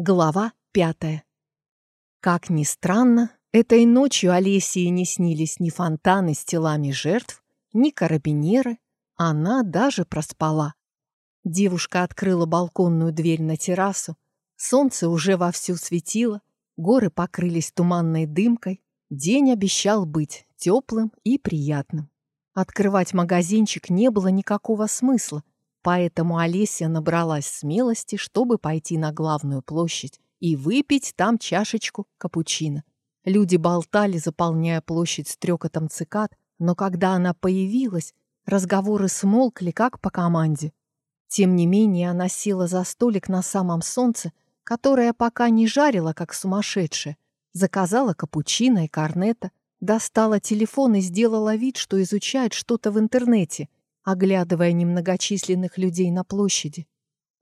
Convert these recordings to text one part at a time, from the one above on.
Глава пятая. Как ни странно, этой ночью Олесии не снились ни фонтаны с телами жертв, ни карабинеры. Она даже проспала. Девушка открыла балконную дверь на террасу. Солнце уже вовсю светило, горы покрылись туманной дымкой. День обещал быть теплым и приятным. Открывать магазинчик не было никакого смысла, Поэтому Олеся набралась смелости, чтобы пойти на главную площадь и выпить там чашечку капучино. Люди болтали, заполняя площадь стрекотом цикад, но когда она появилась, разговоры смолкли, как по команде. Тем не менее, она села за столик на самом солнце, которое пока не жарило, как сумасшедшая, заказала капучино и корнета, достала телефон и сделала вид, что изучает что-то в интернете — оглядывая немногочисленных людей на площади.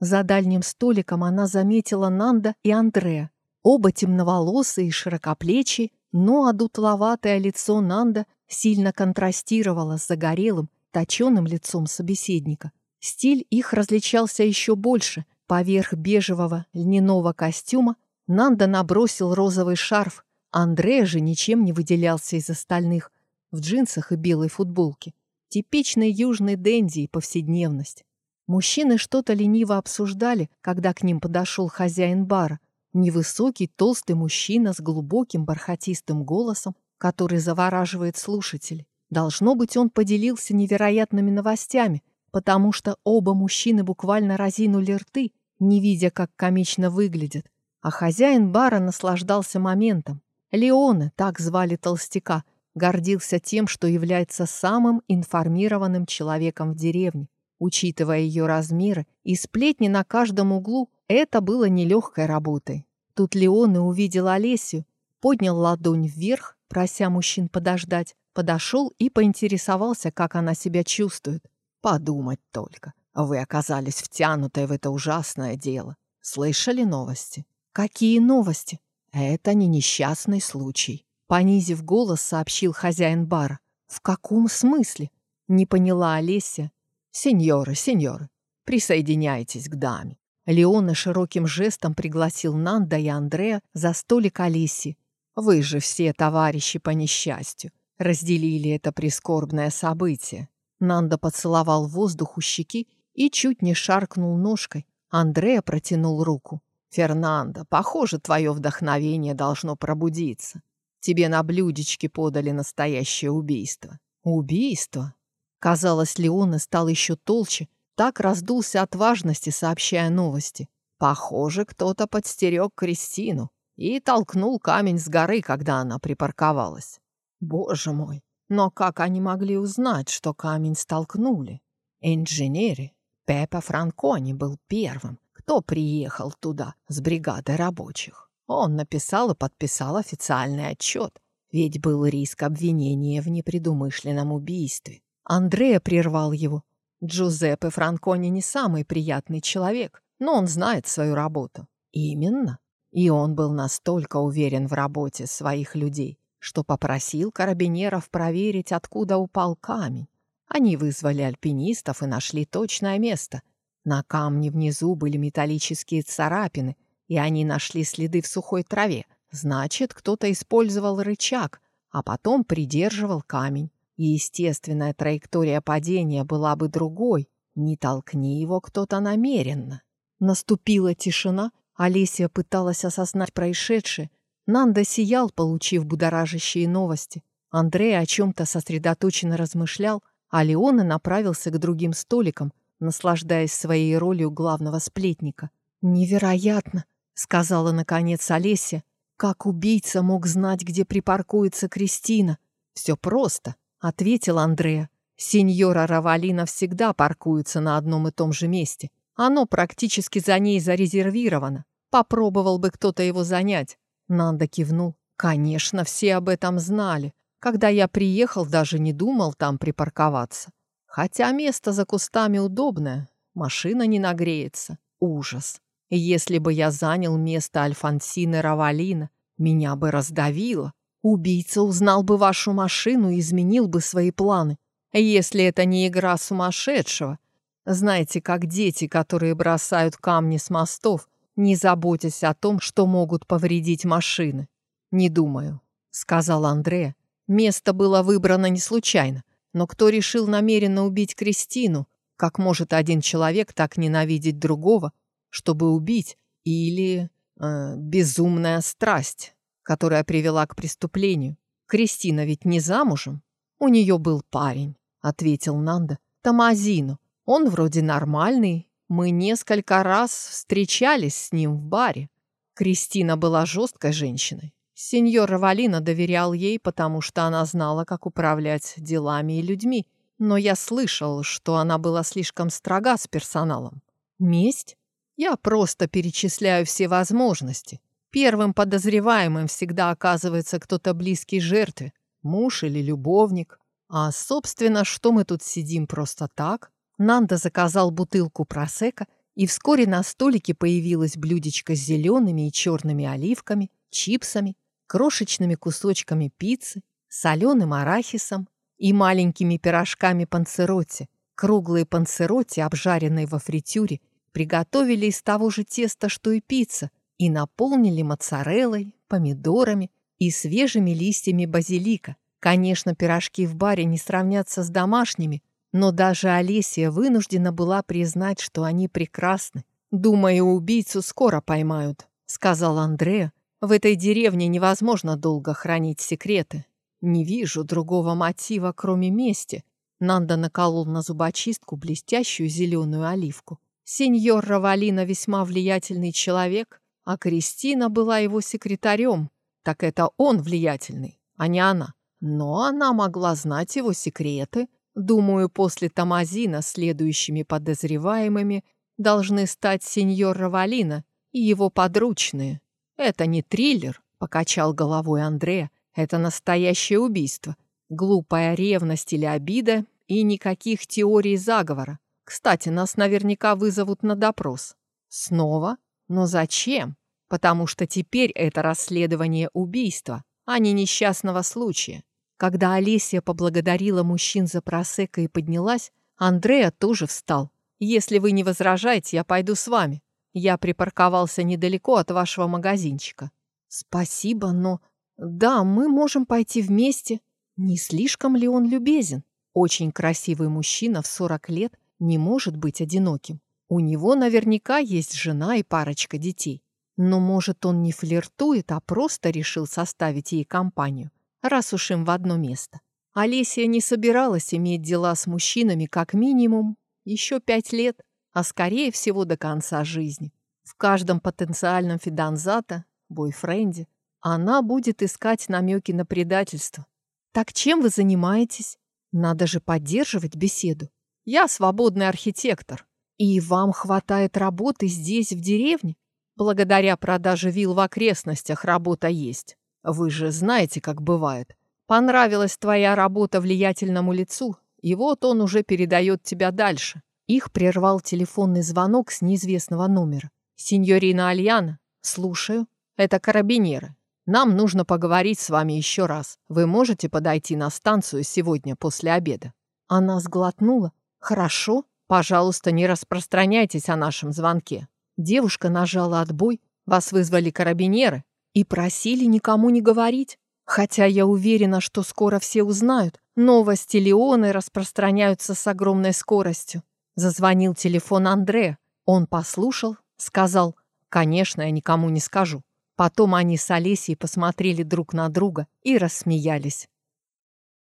За дальним столиком она заметила Нанда и Андрея. Оба темноволосые и широкоплечие, но одутловатое лицо Нанда сильно контрастировало с загорелым, точеным лицом собеседника. Стиль их различался еще больше. Поверх бежевого льняного костюма Нанда набросил розовый шарф. Андрея же ничем не выделялся из остальных в джинсах и белой футболке. Типичный южный денди и повседневность. Мужчины что-то лениво обсуждали, когда к ним подошел хозяин бара. Невысокий, толстый мужчина с глубоким бархатистым голосом, который завораживает слушателей. Должно быть, он поделился невероятными новостями, потому что оба мужчины буквально разинули рты, не видя, как комично выглядят. А хозяин бара наслаждался моментом. Леона, так звали толстяка, гордился тем, что является самым информированным человеком в деревне. Учитывая ее размеры и сплетни на каждом углу, это было нелегкой работой. Тут Леон и увидел Олесю, поднял ладонь вверх, прося мужчин подождать, подошел и поинтересовался, как она себя чувствует. «Подумать только, вы оказались втянутой в это ужасное дело. Слышали новости?» «Какие новости?» «Это не несчастный случай. Понизив голос, сообщил хозяин бара. «В каком смысле?» Не поняла Олеся. «Сеньоры, сеньоры, присоединяйтесь к даме». Леона широким жестом пригласил Нанда и Андрея за столик Олеси. «Вы же все товарищи по несчастью. Разделили это прискорбное событие». Нанда поцеловал воздух у щеки и чуть не шаркнул ножкой. Андрея протянул руку. «Фернандо, похоже, твое вдохновение должно пробудиться. Тебе на блюдечке подали настоящее убийство. Убийство? Казалось, Леона стал еще толще, так раздулся от важности, сообщая новости. Похоже, кто-то подстерег Кристину и толкнул камень с горы, когда она припарковалась. Боже мой, но как они могли узнать, что камень столкнули? Инженеры. Пепа Франкони был первым, кто приехал туда с бригадой рабочих. Он написал и подписал официальный отчет, ведь был риск обвинения в непредумышленном убийстве. Андреа прервал его. Джузеппе Франкони не самый приятный человек, но он знает свою работу. Именно. И он был настолько уверен в работе своих людей, что попросил карабинеров проверить, откуда упал камень. Они вызвали альпинистов и нашли точное место. На камне внизу были металлические царапины, и они нашли следы в сухой траве. Значит, кто-то использовал рычаг, а потом придерживал камень. И естественная траектория падения была бы другой. Не толкни его кто-то намеренно. Наступила тишина. Олеся пыталась осознать происшедшее. Нанда сиял, получив будоражащие новости. Андрей о чем-то сосредоточенно размышлял, а Леона направился к другим столикам, наслаждаясь своей ролью главного сплетника. «Невероятно!» Сказала наконец Олеся. Как убийца мог знать, где припаркуется Кристина? Все просто, ответил Андреа. Сеньора Равалина всегда паркуется на одном и том же месте. Оно практически за ней зарезервировано. Попробовал бы кто-то его занять. Нанда кивнул. Конечно, все об этом знали. Когда я приехал, даже не думал там припарковаться. Хотя место за кустами удобное, машина не нагреется. Ужас. Если бы я занял место Альфонсины Равалина, меня бы раздавило. Убийца узнал бы вашу машину и изменил бы свои планы. Если это не игра сумасшедшего. Знаете, как дети, которые бросают камни с мостов, не заботясь о том, что могут повредить машины. «Не думаю», — сказал Андре. Место было выбрано не случайно. Но кто решил намеренно убить Кристину? Как может один человек так ненавидеть другого, чтобы убить? Или э, безумная страсть, которая привела к преступлению? Кристина ведь не замужем? У нее был парень, ответил Нанда. Тамазину. Он вроде нормальный. Мы несколько раз встречались с ним в баре. Кристина была жесткой женщиной. Сеньор Равалина доверял ей, потому что она знала, как управлять делами и людьми. Но я слышал, что она была слишком строга с персоналом. Месть? Я просто перечисляю все возможности. Первым подозреваемым всегда оказывается кто-то близкий жертве, муж или любовник. А, собственно, что мы тут сидим просто так? Нанда заказал бутылку просека, и вскоре на столике появилось блюдечко с зелеными и черными оливками, чипсами, крошечными кусочками пиццы, соленым арахисом и маленькими пирожками панцеротти. Круглые панцеротти, обжаренные во фритюре, приготовили из того же теста, что и пицца, и наполнили моцареллой, помидорами и свежими листьями базилика. Конечно, пирожки в баре не сравнятся с домашними, но даже Олесия вынуждена была признать, что они прекрасны. «Думаю, убийцу скоро поймают», — сказал Андреа. «В этой деревне невозможно долго хранить секреты. Не вижу другого мотива, кроме мести». Нанда наколол на зубочистку блестящую зеленую оливку. Сеньор Равалина весьма влиятельный человек, а Кристина была его секретарем. Так это он влиятельный, а не она. Но она могла знать его секреты. Думаю, после Тамазина следующими подозреваемыми должны стать сеньор Равалина и его подручные. Это не триллер, покачал головой Андреа. Это настоящее убийство. Глупая ревность или обида и никаких теорий заговора. Кстати, нас наверняка вызовут на допрос. Снова? Но зачем? Потому что теперь это расследование убийства, а не несчастного случая. Когда Олеся поблагодарила мужчин за просека и поднялась, Андреа тоже встал. «Если вы не возражаете, я пойду с вами. Я припарковался недалеко от вашего магазинчика». «Спасибо, но...» «Да, мы можем пойти вместе. Не слишком ли он любезен?» Очень красивый мужчина в 40 лет не может быть одиноким. У него наверняка есть жена и парочка детей. Но, может, он не флиртует, а просто решил составить ей компанию, раз уж им в одно место. Олеся не собиралась иметь дела с мужчинами как минимум еще пять лет, а скорее всего до конца жизни. В каждом потенциальном фиданзата, бойфренде, она будет искать намеки на предательство. Так чем вы занимаетесь? Надо же поддерживать беседу. Я свободный архитектор. И вам хватает работы здесь, в деревне? Благодаря продаже вилл в окрестностях работа есть. Вы же знаете, как бывает. Понравилась твоя работа влиятельному лицу, и вот он уже передает тебя дальше. Их прервал телефонный звонок с неизвестного номера. «Синьорина Альяна, слушаю. Это карабинеры. Нам нужно поговорить с вами еще раз. Вы можете подойти на станцию сегодня после обеда?» Она сглотнула, «Хорошо, пожалуйста, не распространяйтесь о нашем звонке». Девушка нажала отбой, вас вызвали карабинеры и просили никому не говорить. Хотя я уверена, что скоро все узнают. Новости Леоны распространяются с огромной скоростью. Зазвонил телефон Андре. Он послушал, сказал, «Конечно, я никому не скажу». Потом они с Олесей посмотрели друг на друга и рассмеялись.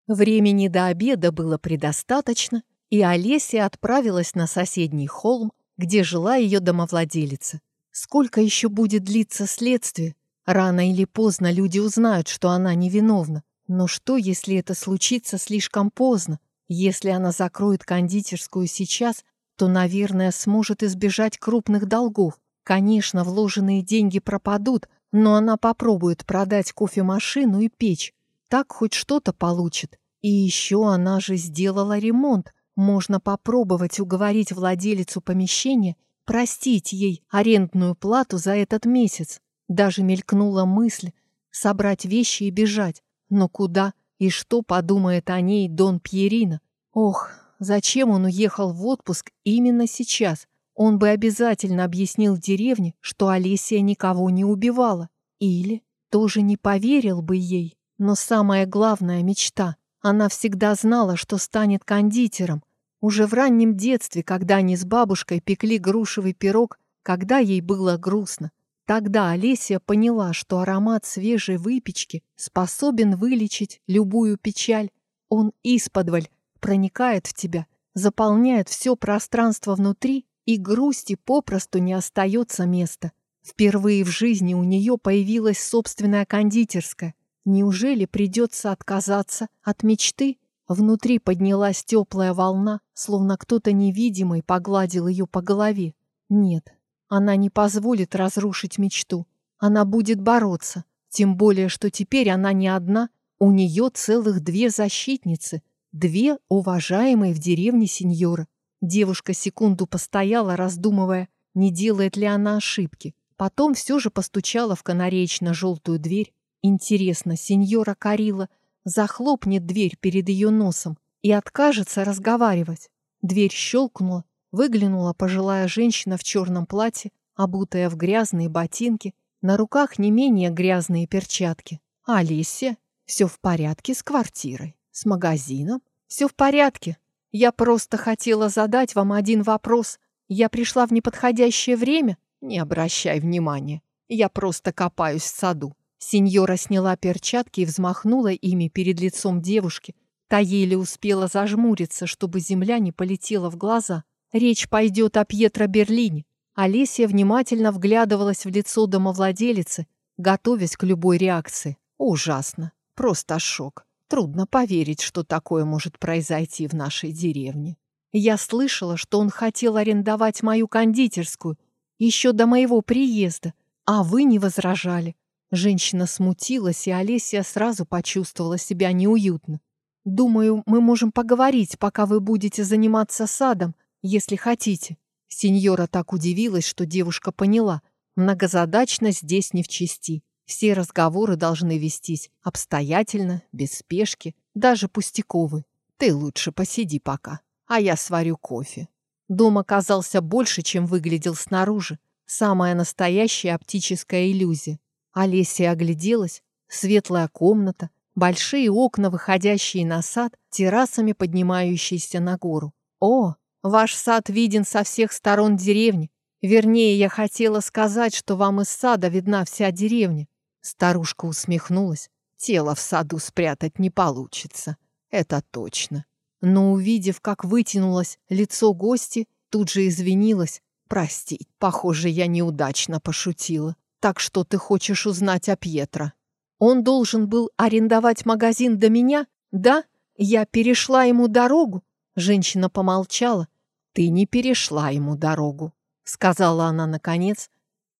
Времени до обеда было предостаточно, и Олеся отправилась на соседний холм, где жила ее домовладелица. Сколько еще будет длиться следствие? Рано или поздно люди узнают, что она невиновна. Но что, если это случится слишком поздно? Если она закроет кондитерскую сейчас, то, наверное, сможет избежать крупных долгов. Конечно, вложенные деньги пропадут, но она попробует продать кофемашину и печь. Так хоть что-то получит. И еще она же сделала ремонт, можно попробовать уговорить владелицу помещения простить ей арендную плату за этот месяц. Даже мелькнула мысль собрать вещи и бежать. Но куда и что подумает о ней Дон Пьерино? Ох, зачем он уехал в отпуск именно сейчас? он бы обязательно объяснил деревне, что Олесия никого не убивала. Или тоже не поверил бы ей. Но самая главная мечта. Она всегда знала, что станет кондитером. Уже в раннем детстве, когда они с бабушкой пекли грушевый пирог, когда ей было грустно. Тогда Олеся поняла, что аромат свежей выпечки способен вылечить любую печаль. Он исподволь проникает в тебя, заполняет все пространство внутри, и грусти попросту не остается места. Впервые в жизни у нее появилась собственная кондитерская. Неужели придется отказаться от мечты? Внутри поднялась теплая волна, словно кто-то невидимый погладил ее по голове. Нет, она не позволит разрушить мечту. Она будет бороться. Тем более, что теперь она не одна. У нее целых две защитницы. Две уважаемые в деревне сеньоры. Девушка секунду постояла, раздумывая, не делает ли она ошибки. Потом все же постучала в канареечно-желтую дверь. Интересно, сеньора Карила захлопнет дверь перед ее носом и откажется разговаривать. Дверь щелкнула, выглянула пожилая женщина в черном платье, обутая в грязные ботинки, на руках не менее грязные перчатки. «Алисия, все в порядке с квартирой, с магазином? Все в порядке. Я просто хотела задать вам один вопрос. Я пришла в неподходящее время?» Не обращай внимания. Я просто копаюсь в саду. Сеньора сняла перчатки и взмахнула ими перед лицом девушки. Та еле успела зажмуриться, чтобы земля не полетела в глаза. Речь пойдет о Пьетро Берлине. Олеся внимательно вглядывалась в лицо домовладелицы, готовясь к любой реакции. Ужасно. Просто шок. Трудно поверить, что такое может произойти в нашей деревне. Я слышала, что он хотел арендовать мою кондитерскую еще до моего приезда, а вы не возражали. Женщина смутилась, и Олеся сразу почувствовала себя неуютно. «Думаю, мы можем поговорить, пока вы будете заниматься садом, если хотите». Сеньора так удивилась, что девушка поняла. Многозадачность здесь не в чести. Все разговоры должны вестись обстоятельно, без спешки, даже пустяковы. Ты лучше посиди пока, а я сварю кофе. Дом оказался больше, чем выглядел снаружи. Самая настоящая оптическая иллюзия. Олеся огляделась. Светлая комната, большие окна, выходящие на сад, террасами поднимающиеся на гору. О, ваш сад виден со всех сторон деревни. Вернее, я хотела сказать, что вам из сада видна вся деревня. Старушка усмехнулась. Тело в саду спрятать не получится. Это точно но, увидев, как вытянулось лицо гости, тут же извинилась. «Прости, похоже, я неудачно пошутила. Так что ты хочешь узнать о Пьетро?» «Он должен был арендовать магазин до меня? Да? Я перешла ему дорогу?» Женщина помолчала. «Ты не перешла ему дорогу», — сказала она наконец,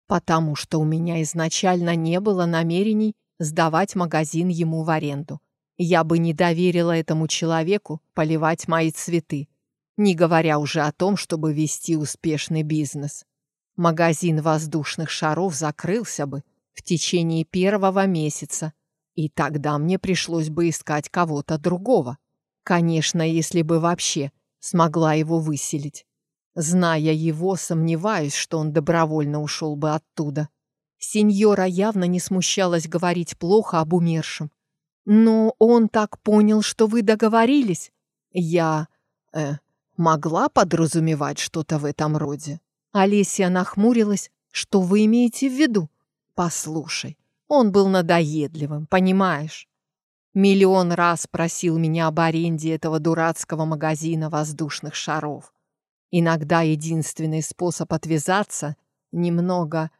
«потому что у меня изначально не было намерений сдавать магазин ему в аренду. Я бы не доверила этому человеку поливать мои цветы, не говоря уже о том, чтобы вести успешный бизнес. Магазин воздушных шаров закрылся бы в течение первого месяца, и тогда мне пришлось бы искать кого-то другого. Конечно, если бы вообще смогла его выселить. Зная его, сомневаюсь, что он добровольно ушел бы оттуда. Сеньора явно не смущалась говорить плохо об умершем, но он так понял, что вы договорились. Я э, могла подразумевать что-то в этом роде. Олеся нахмурилась. Что вы имеете в виду? Послушай, он был надоедливым, понимаешь? Миллион раз просил меня об аренде этого дурацкого магазина воздушных шаров. Иногда единственный способ отвязаться — немного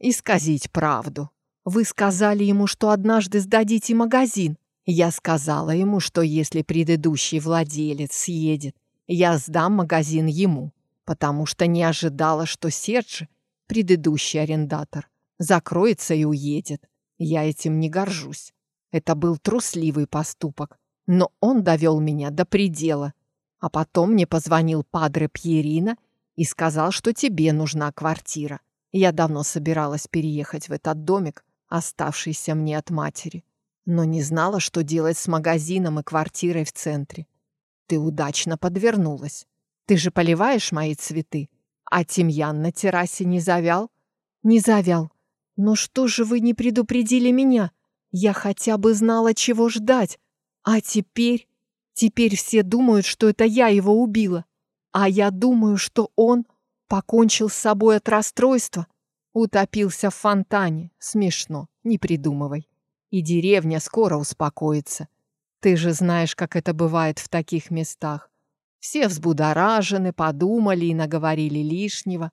исказить правду. Вы сказали ему, что однажды сдадите магазин. Я сказала ему, что если предыдущий владелец съедет, я сдам магазин ему, потому что не ожидала, что Сердж, предыдущий арендатор, закроется и уедет. Я этим не горжусь. Это был трусливый поступок, но он довел меня до предела. А потом мне позвонил падре Пьерина и сказал, что тебе нужна квартира. Я давно собиралась переехать в этот домик, оставшийся мне от матери, но не знала, что делать с магазином и квартирой в центре. Ты удачно подвернулась. Ты же поливаешь мои цветы. А тимьян на террасе не завял? Не завял. Но что же вы не предупредили меня? Я хотя бы знала, чего ждать. А теперь... Теперь все думают, что это я его убила. А я думаю, что он покончил с собой от расстройства. Утопился в фонтане. Смешно, не придумывай. И деревня скоро успокоится. Ты же знаешь, как это бывает в таких местах. Все взбудоражены, подумали и наговорили лишнего.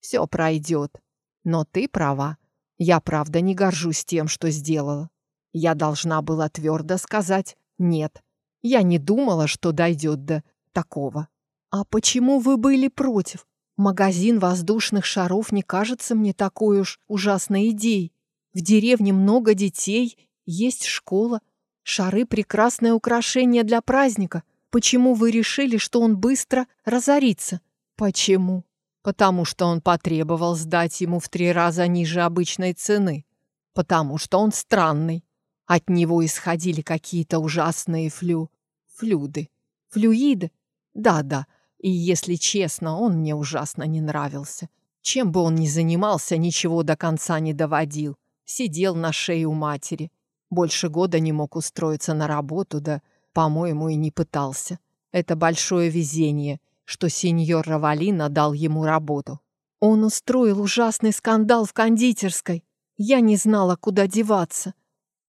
Все пройдет. Но ты права. Я, правда, не горжусь тем, что сделала. Я должна была твердо сказать «нет». Я не думала, что дойдет до такого. А почему вы были против? Магазин воздушных шаров не кажется мне такой уж ужасной идеей. В деревне много детей, есть школа. Шары — прекрасное украшение для праздника. Почему вы решили, что он быстро разорится? Почему? Потому что он потребовал сдать ему в три раза ниже обычной цены. Потому что он странный. От него исходили какие-то ужасные флю... флюды. Флюиды? Да-да. И, если честно, он мне ужасно не нравился. Чем бы он ни занимался, ничего до конца не доводил. Сидел на шее у матери. Больше года не мог устроиться на работу, да, по-моему, и не пытался. Это большое везение, что сеньор Равалина дал ему работу. Он устроил ужасный скандал в кондитерской. Я не знала, куда деваться.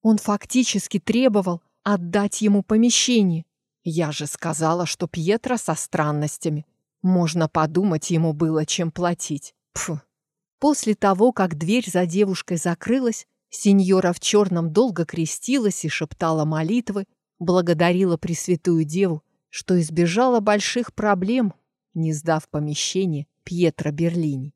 Он фактически требовал отдать ему помещение. Я же сказала, что Пьетро со странностями. Можно подумать, ему было чем платить. Пф. После того, как дверь за девушкой закрылась, сеньора в черном долго крестилась и шептала молитвы, благодарила Пресвятую Деву, что избежала больших проблем, не сдав помещение Пьетро Берлини.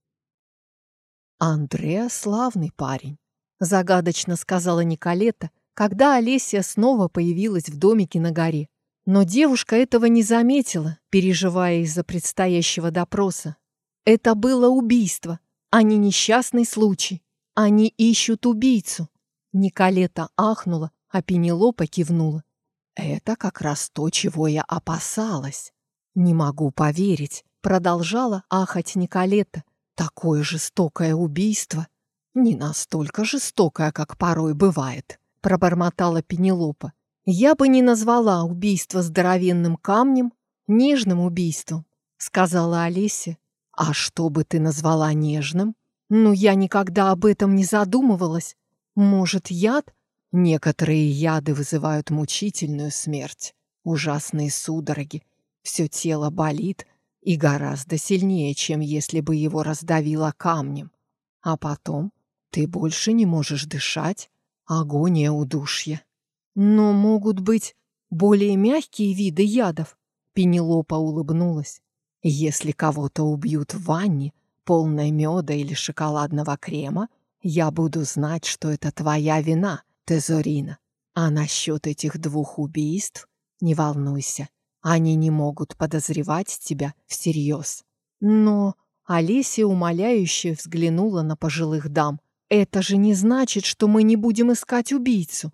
Андреа славный парень. Загадочно сказала Николета, когда Олеся снова появилась в домике на горе. Но девушка этого не заметила, переживая из-за предстоящего допроса. Это было убийство, а не несчастный случай. Они ищут убийцу. Николета ахнула, а Пенелопа кивнула. Это как раз то, чего я опасалась. Не могу поверить, продолжала ахать Николета. Такое жестокое убийство. «Не настолько жестокая, как порой бывает», — пробормотала Пенелопа. «Я бы не назвала убийство здоровенным камнем нежным убийством», — сказала Олеся. «А что бы ты назвала нежным?» «Ну, я никогда об этом не задумывалась. Может, яд?» «Некоторые яды вызывают мучительную смерть, ужасные судороги. Все тело болит и гораздо сильнее, чем если бы его раздавило камнем. А потом ты больше не можешь дышать. Агония удушья. Но могут быть более мягкие виды ядов. Пенелопа улыбнулась. Если кого-то убьют в ванне, полной меда или шоколадного крема, я буду знать, что это твоя вина, Тезорина. А насчет этих двух убийств не волнуйся. Они не могут подозревать тебя всерьез. Но Олеся умоляюще взглянула на пожилых дам. Это же не значит, что мы не будем искать убийцу.